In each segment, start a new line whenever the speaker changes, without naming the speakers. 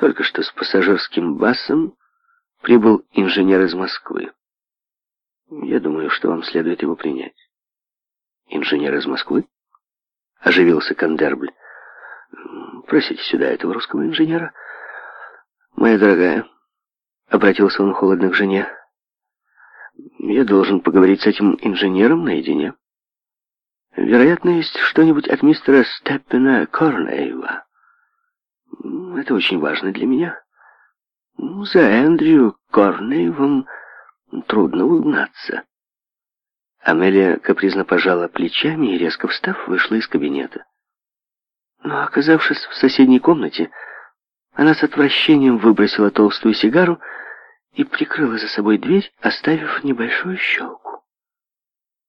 Только что с пассажирским басом прибыл инженер из Москвы. Я думаю, что вам следует его принять. Инженер из Москвы? Оживился Кандербль. Просите сюда этого русского инженера. Моя дорогая, обратился он холодно к жене. Я должен поговорить с этим инженером наедине. Вероятно, есть что-нибудь от мистера Степпена Корнеева. Это очень важно для меня. Ну, за Эндрю Корнеевым трудно угнаться. Амелия капризно пожала плечами и, резко встав, вышла из кабинета. Но, оказавшись в соседней комнате, она с отвращением выбросила толстую сигару и прикрыла за собой дверь, оставив небольшую щелку.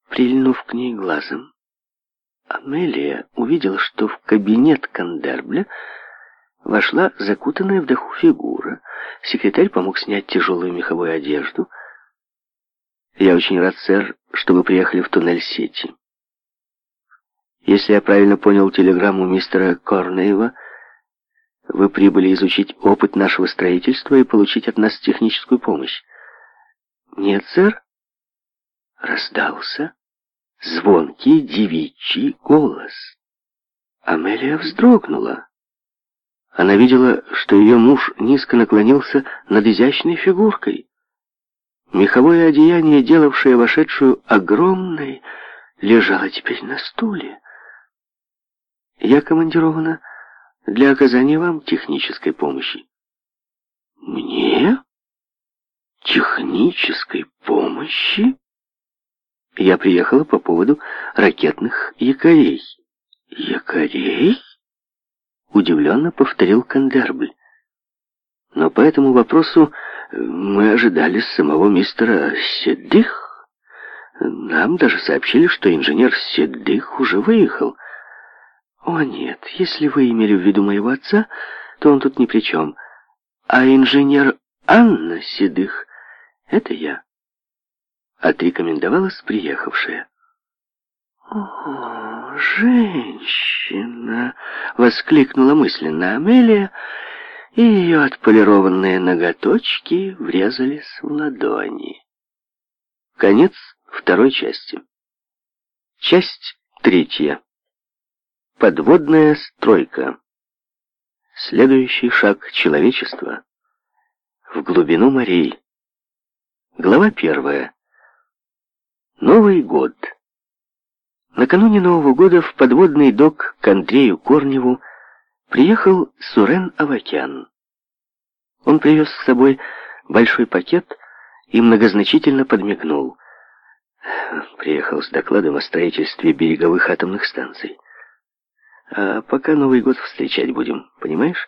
Прильнув к ней глазом, Амелия увидела, что в кабинет Кандербля Вошла закутанная в доху фигура. Секретарь помог снять тяжелую меховую одежду. «Я очень рад, сэр, что вы приехали в туннель сети. Если я правильно понял телеграмму мистера Корнеева, вы прибыли изучить опыт нашего строительства и получить от нас техническую помощь. Нет, сэр?» Раздался звонкий девичий голос. Амелия вздрогнула. Она видела, что ее муж низко наклонился над изящной фигуркой. Меховое одеяние, делавшее вошедшую огромной, лежало теперь на стуле. Я командирована для оказания вам технической помощи. Мне? Технической помощи? Я приехала по поводу ракетных якорей. Якорей? Удивленно повторил Кандербль. Но по этому вопросу э, мы ожидали самого мистера Седых. Нам даже сообщили, что инженер Седых уже выехал. О нет, если вы имели в виду моего отца, то он тут ни при чем. А инженер Анна Седых — это я. Отрекомендовалась приехавшая. Женщина!» — воскликнула мысленно Амелия, и ее отполированные ноготочки врезались в ладони. Конец второй части. Часть третья. Подводная стройка. Следующий шаг человечества. В глубину морей. Глава первая. Новый год. Накануне Нового года в подводный док к Андрею Корневу приехал Сурен Авакян. Он привез с собой большой пакет и многозначительно подмигнул. Приехал с докладом о строительстве береговых атомных станций. А пока Новый год встречать будем, понимаешь?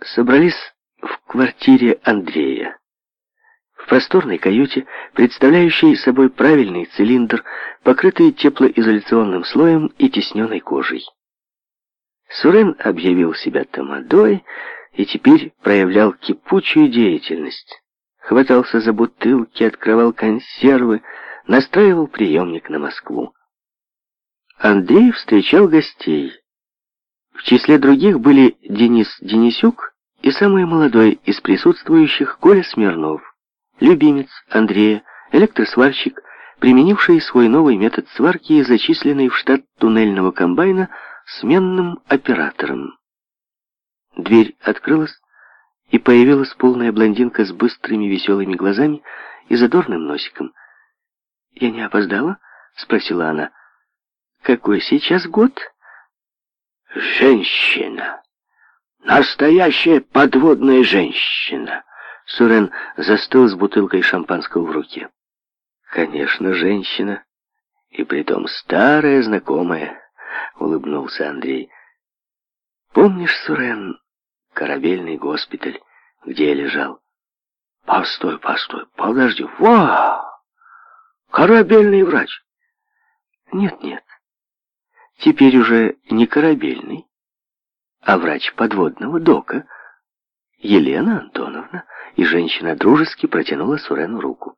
Собрались в квартире Андрея. В просторной каюте, представляющей собой правильный цилиндр, покрытый теплоизоляционным слоем и тесненной кожей. Сурен объявил себя тамадой и теперь проявлял кипучую деятельность. Хватался за бутылки, открывал консервы, настраивал приемник на Москву. Андрей встречал гостей. В числе других были Денис Денисюк и самый молодой из присутствующих Коля Смирнов любимец Андрея, электросварщик, применивший свой новый метод сварки и зачисленный в штат туннельного комбайна сменным оператором. Дверь открылась, и появилась полная блондинка с быстрыми веселыми глазами и задорным носиком. «Я не опоздала?» — спросила она. «Какой сейчас год?» «Женщина! Настоящая подводная женщина!» Сурен застыл с бутылкой шампанского в руке. «Конечно, женщина. И притом старая знакомая», — улыбнулся Андрей. «Помнишь, Сурен, корабельный госпиталь, где я лежал?» «Постой, постой, подожди. Вау! Корабельный врач!» «Нет-нет, теперь уже не корабельный, а врач подводного дока», Елена Антоновна, и женщина дружески протянула Сурену руку.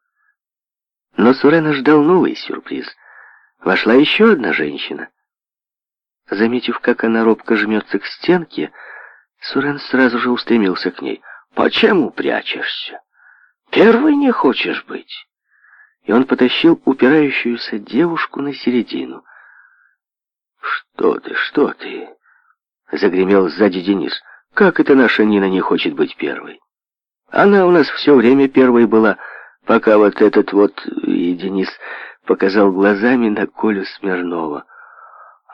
Но Сурена ждал новый сюрприз. Вошла еще одна женщина. Заметив, как она робко жмется к стенке, Сурен сразу же устремился к ней. «Почему прячешься? Первый не хочешь быть?» И он потащил упирающуюся девушку на середину. «Что ты, что ты?» — загремел сзади Денис. «Денис». Как это наша Нина не хочет быть первой? Она у нас все время первой была, пока вот этот вот, и Денис показал глазами на Колю Смирнова.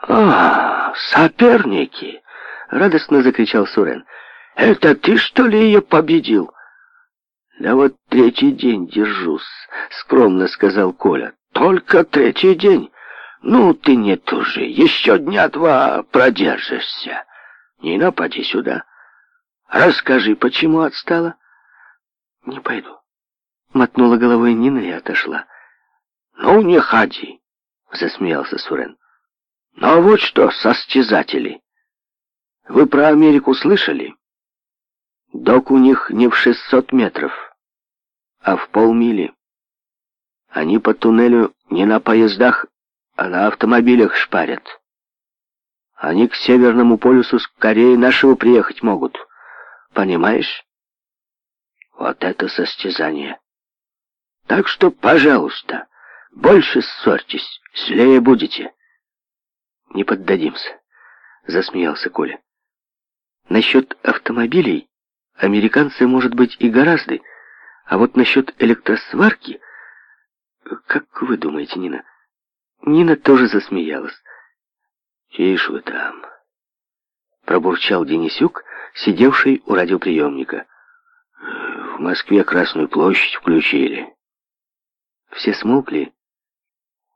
«А, соперники!» — радостно закричал Сурен. «Это ты, что ли, ее победил?» «Да вот третий день держусь», — скромно сказал Коля. «Только третий день? Ну, ты не тужи, еще дня два продержишься. Нина, поди сюда». Расскажи, почему отстала?» «Не пойду», — мотнула головой Нина и отошла. «Ну, не ходи», — засмеялся Сурен. «Ну, а вот что, состязатели. Вы про Америку слышали? Док у них не в 600 метров, а в полмили. Они по туннелю не на поездах, а на автомобилях шпарят. Они к Северному полюсу скорее нашего приехать могут». Понимаешь? Вот это состязание. Так что, пожалуйста, больше ссорьтесь, злее будете. Не поддадимся, засмеялся Коля. Насчет автомобилей американцы, может быть, и гораздо, а вот насчет электросварки... Как вы думаете, Нина? Нина тоже засмеялась. «Тише вы там!» Пробурчал Денисюк сидевший у радиоприемника. «В Москве Красную площадь включили». Все смолкли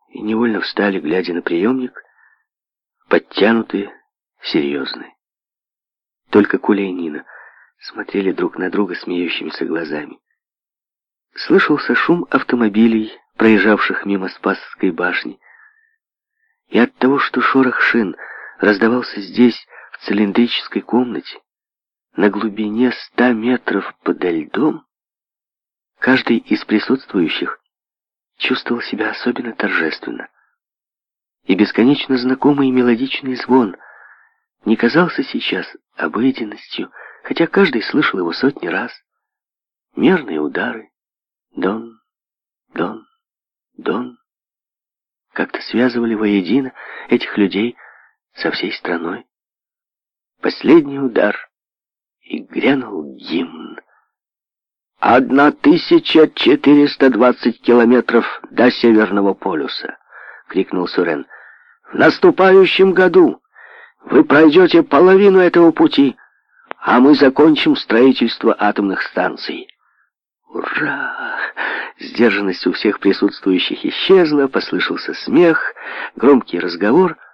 и невольно встали, глядя на приемник, подтянутые, серьезные. Только Коля и Нина смотрели друг на друга смеющимися глазами. Слышался шум автомобилей, проезжавших мимо Спасской башни. И от того, что шорох шин раздавался здесь, в цилиндрической комнате, на глубине ста метров подо льдом, каждый из присутствующих чувствовал себя особенно торжественно. И бесконечно знакомый мелодичный звон не казался сейчас обыденностью, хотя каждый слышал его сотни раз. Мерные удары. Дон, дон, дон. Как-то связывали воедино этих людей со всей страной. Последний удар и грянул гимн. 1420 километров до Северного полюса!» — крикнул Сурен. «В наступающем году вы пройдете половину этого пути, а мы закончим строительство атомных станций». «Ура!» Сдержанность у всех присутствующих исчезла, послышался смех, громкий разговор —